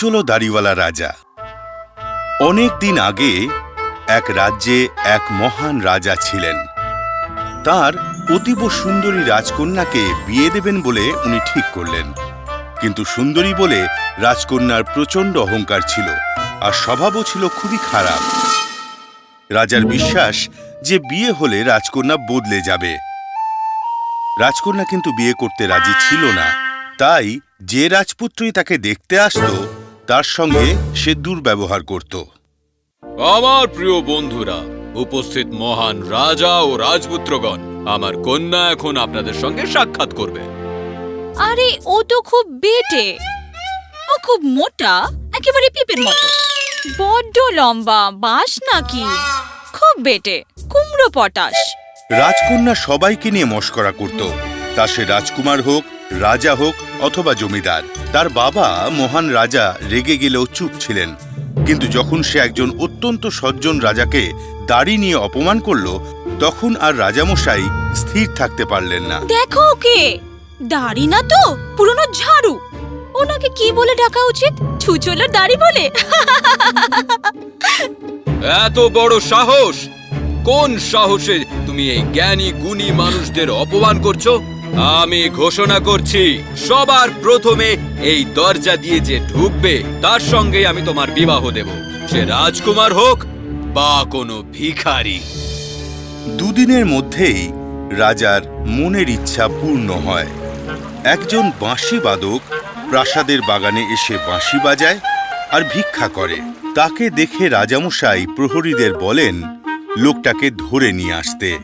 ছুচলো দাড়িওয়ালা রাজা। অনেক দিন আগে এক রাজ্যে এক মহান রাজা ছিলেন। তার অতীব সুন্দরী রাজকন্যাকে বিয়ে দেবেন বলে উনি ঠিক করলেন। কিন্তু সুন্দরী বলে রাজকন্যার প্রচণ্ড অহংকার ছিল আর স্বভাবও ছিল খুবই খারাপ। রাজার বিশ্বাস যে বিয়ে হলে রাজকন্যা বদলে যাবে। রাজকন্যা কিন্তু বিয়ে করতে রাজি ছিল না। তাই যে রাজপুত্রই তাকে দেখতে আসতো তার সঙ্গে সে দুর্ব্যবহার করত। আমার প্রিয় বন্ধুরা উপস্থিত মহান রাজা ও রাজপুত্রগণ আমার কন্যা এখন আপনাদের সঙ্গে সাক্ষাৎ করবে। আরে ও তো খুব বেটে। ও খুব মোটা একেবারে পিপের মতো। বড্ড লম্বা বাঁশ নাকি? খুব বেটে কুমড়ো পটাশ। রাজকন্যা সবাইকে নিয়ে মস্করা করত। তা সে রাজকুমার হোক রাজা হোক অথবা জমিদার তার বাবা মহান রাজা রেগে গেলেও চুপ ছিলেন। কিন্তু যখন সে একজন অত্যন্ত সজ্জন রাজাকে দাড়ি নিয়ে অপমান করল তখন আর রাজামশাই স্থির থাকতে পারলেন না। দেখো ওকে! দাড়ি না তো পুরনো ঝাড়ু। ওনাকে কি বলে ডাকা উচিত? ছুচোলার দাড়ি বলে? এত বড় সাহস! কোন সাহসে তুমি এই জ্ঞানী গুণী মানুষদের অপমান করছ? আমি ঘোষণা করছি, সবার প্রথমে এই দরজা দিয়ে যে ঢুকবে, তার সঙ্গে আমি তোমার বিবাহ দেব। সে রাজকুমার হোক বা কোনো ভিখারি। দুদিনের মধ্যেই রাজার মনের ইচ্ছা পূর্ণ হয়। একজন বাঁশি বাদক প্রাসাদের বাগানে এসে বাঁশি বাজায় আর ভিক্ষা করে। তাকে দেখে রাজামশাই প্রহরীদের বলেন, লোকটাকে ধরে নিয়ে আসতে।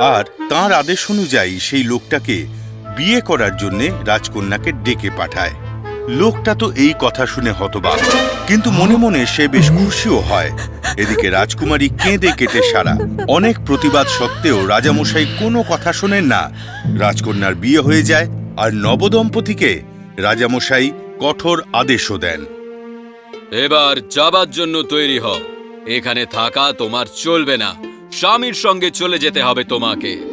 আর তার আদেশ অনুযায়ী সেই লোকটাকে বিয়ে করার জন্যে রাজকন্যাকে ডেকে পাঠায়। লোকটা তো এই কথা শুনে হতবাক, কিন্তু মনে মনে সে বেশ খুশিও হয়। এদিকে রাজকুমারী কেঁদে কেটে সারা। অনেক প্রতিবাদ সত্ত্বেও রাজামশাই কোনো কথা শোনেন না। রাজকন্যার বিয়ে হয়ে যায় আর নবদম্পতিকে রাজামশাই কঠোর আদেশও দেন। এবার যাবার জন্য তৈরি হও। এখানে থাকা তোমার চলবে না। স্বামীর সঙ্গে চলে যেতে হবে তোমাকে।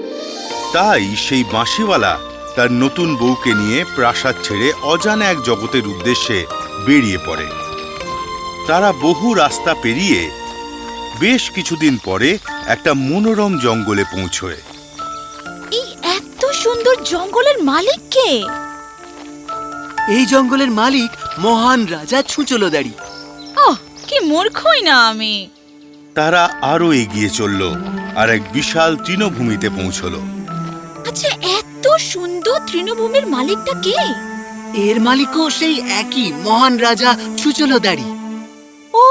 তাই সেই বাঁশিওয়ালা তার নতুন বউকে নিয়ে প্রাসাদ ছেড়ে অজানা এক জগতের উদ্দেশ্যে বেরিয়ে পড়ে। তারা বহু রাস্তা পেরিয়ে বেশ কিছুদিন পরে একটা মনোরম জঙ্গলে পৌঁছয়। এই এত সুন্দর জঙ্গলের মালিক কে? এই জঙ্গলের মালিক মহান রাজা ছুঁচলোদারি। ওহ কি মূর্খই না আমি। তারা আরও এগিয়ে চলল আর এক বিশাল তৃণভূমিতে পৌঁছল। আচ্ছা এত সুন্দর তৃণভূমির মালিকটা কে? এর মালিকও সেই একই মহান রাজা ছুচলোদারি ও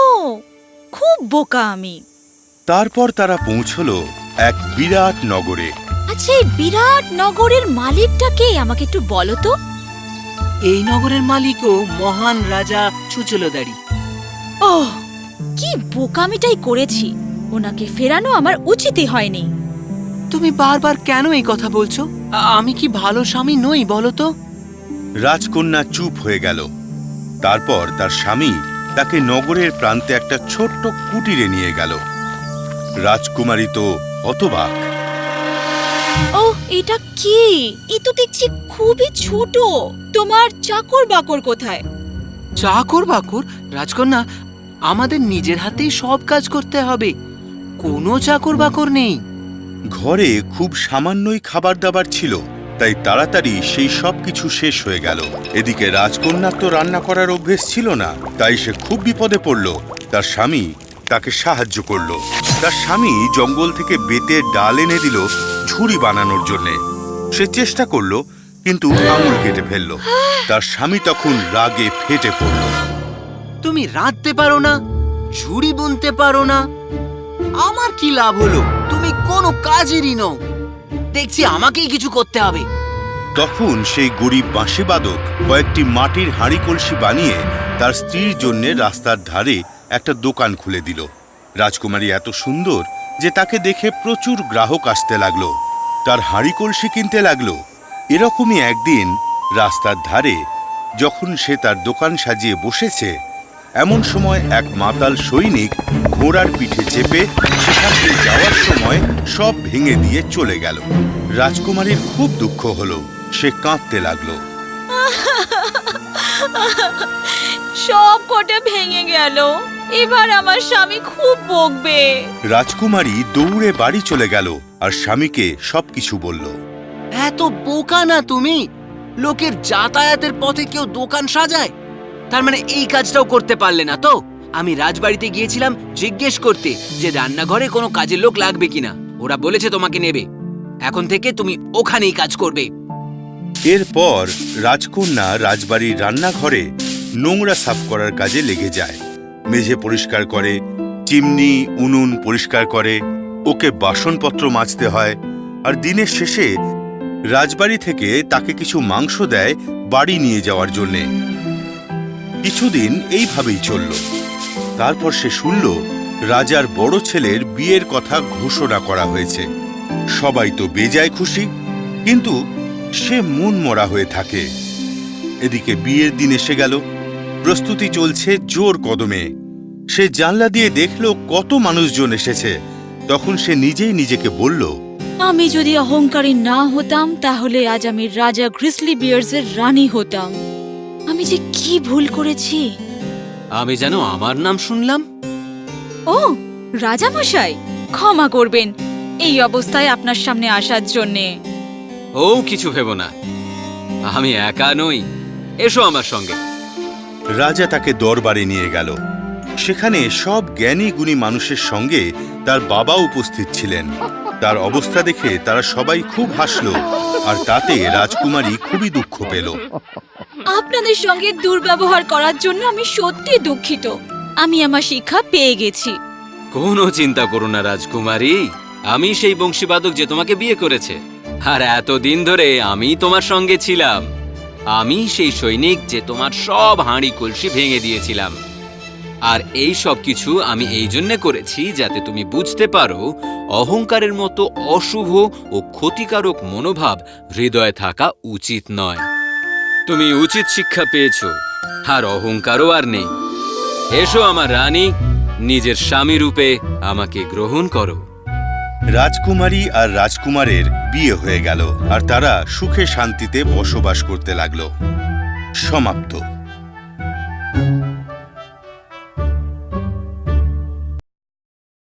খুব বোকা আমি। তারপর তারা পৌঁছল এক বিরাট নগরে। আচ্ছা এই বিরাট নগরের মালিকটা কে? আমাকে একটু বলো তো। এই নগরের মালিকও মহান রাজা ছুচলোদারি ওহ কি বোকামিটাই করেছি? ওনাকে ফেরানো আমার উচিতই হয়নি। তুমি বারবার কেন এই কথা বলছো? আমি কি ভালো স্বামী নই বলো তো? রাজকন্যা চুপ হয়ে গেল। তারপর তার স্বামী তাকে নগরের প্রান্তে একটা ছোট্ট কুটিরে নিয়ে গেল। রাজকুমারী তো হতবাক। ও এটা কি? এ তো দেখছি খুবই ছোট। তোমার চাকর বাকর কোথায়? চাকর বাকর রাজকন্যা আমাদের নিজের হাতেই সব কাজ করতে হবে। কোনো চাকর বাকর নেই। ঘরে খুব সামান্যই খাবার দাবার ছিল, তাই তাড়াতাড়ি সেই সব কিছু শেষ হয়ে গেল। এদিকে রাজকন্যার তো রান্না করার অভ্যেস ছিল না, তাই সে খুব বিপদে পড়ল। তার স্বামী তাকে সাহায্য করল। তার স্বামী জঙ্গল থেকে বেতের ডাল এনে দিল ঝুড়ি বানানোর জন্যে। সে চেষ্টা করল, কিন্তু আঙুল কেটে ফেলল। তার স্বামী তখন রাগে ফেটে পড়ল। তুমি রাঁধতে পারো না, ঝুড়ি বুনতে পারো না। আমার কি লাভ হলো? তুমি কোনো কাজেরই নও। দেখছি আমাকেই কিছু করতে হবে। তখন সেই গরিব বাঁশিবাদক কয়েকটি মাটির হাঁড়ি কলসি বানিয়ে তার স্ত্রীর জন্য রাস্তার ধারে একটা দোকান খুলে দিল। রাজকুমারী এত সুন্দর যে তাকে দেখে প্রচুর গ্রাহক আসতে লাগল। তার হাঁড়ি কলসি কিনতে লাগল। এরকমই একদিন রাস্তার ধারে যখন সে তার দোকান সাজিয়ে বসেছে এমন সময় এক মাতাল সৈনিক ঘোড়ার পিঠে চেপে সেখান দিয়ে যাওয়ার সময় সব ভেঙে দিয়ে চলে গেল। রাজকুমারীর খুব দুঃখ হলো। সে কাঁদতে লাগল। সব কটা ভেঙে গেল। এবার আমার স্বামী খুব বকবে। রাজকুমারী দৌড়ে বাড়ি চলে গেল আর স্বামীকে সবকিছু বলল। এত বোকা না তুমি? লোকের যাতায়াতের পথে কেউ দোকান সাজায়? তার মানে এই কাজটাও করতে পারলে না তো? আমি রাজবাড়িতে গিয়েছিলাম জিজ্ঞেস করতে যে রান্নাঘরে কোনো কাজের লোক লাগবে কিনা। ওরা বলেছে তোমাকে নেবে। এখন থেকে তুমি ওখানেই কাজ করবে। এরপর রাজকন্যা রাজবাড়ির রান্নাঘরে নোংরা সাফ করার কাজে লেগে যায়। মেঝে পরিষ্কার করে, চিমনি, উনুন পরিষ্কার করে, ওকে বাসনপত্র মাজতে হয় আর দিনের শেষে রাজবাড়ি থেকে তাকে কিছু মাংস দেয় বাড়ি নিয়ে যাওয়ার জন্যে। কিছুদিন এইভাবেই চলল। তারপর সে শুনল, রাজার বড় ছেলের বিয়ের কথা ঘোষণা করা হয়েছে। সবাই তো বেজায় খুশি, কিন্তু সে মন মরা হয়ে থাকে। এদিকে বিয়ের দিন এসে গেল, প্রস্তুতি চলছে জোর কদমে। সে জানলা দিয়ে দেখল কত মানুষজন এসেছে। তখন সে নিজেই নিজেকে বলল, আমি যদি অহংকারী না হতাম, তাহলে আজ আমি রাজা গ্রিসলি বিয়ার্সের রানী হতাম। আমি যে কি ভুল করেছি? আমি যেন আমার নাম শুনলাম? ও রাজামশাই ক্ষমা করবেন। এই অবস্থায় আপনার সামনে আসার জন্যে। ও কিছু ভেবো না। আমি একা নই। এসো আমার সঙ্গে। রাজা তাকে দরবারে নিয়ে গেল। সেখানে সব জ্ঞানী গুণী মানুষের সঙ্গে তার বাবা উপস্থিত ছিলেন। তার অবস্থা দেখে তারা সবাই খুব হাসল আর তাতে রাজকুমারী খুবই দুঃখ পেল। আপনাদের সঙ্গে দুর্ব্যবহার করার জন্য আমি সত্যি দুঃখিত। আমি আমার শিক্ষা পেয়ে গেছি। কোনো চিন্তা করো না, রাজকুমারী। আমি সেই বংশীবাদক যে তোমাকে বিয়ে করেছে। আর এতদিন ধরে আমি তোমার সঙ্গে ছিলাম। আমি সেই সৈনিক যে তোমার সব হাঁড়ি কলসি ভেঙে দিয়েছিলাম। আর এই সব কিছু আমি এই জন্য করেছি যাতে তুমি বুঝতে পারো, অহংকারের মতো অশুভ ও ক্ষতিকারক মনোভাব হৃদয়ে থাকা উচিত নয়। তুমি উচিত শিক্ষা পেয়েছ। আর অহংকারও আর নেই। এসো আমার রানী, নিজের স্বামী রূপে আমাকে গ্রহণ করো। রাজকুমারী আর রাজকুমারের বিয়ে হয়ে গেল, আর তারা সুখে শান্তিতে বসবাস করতে লাগল। সমাপ্ত।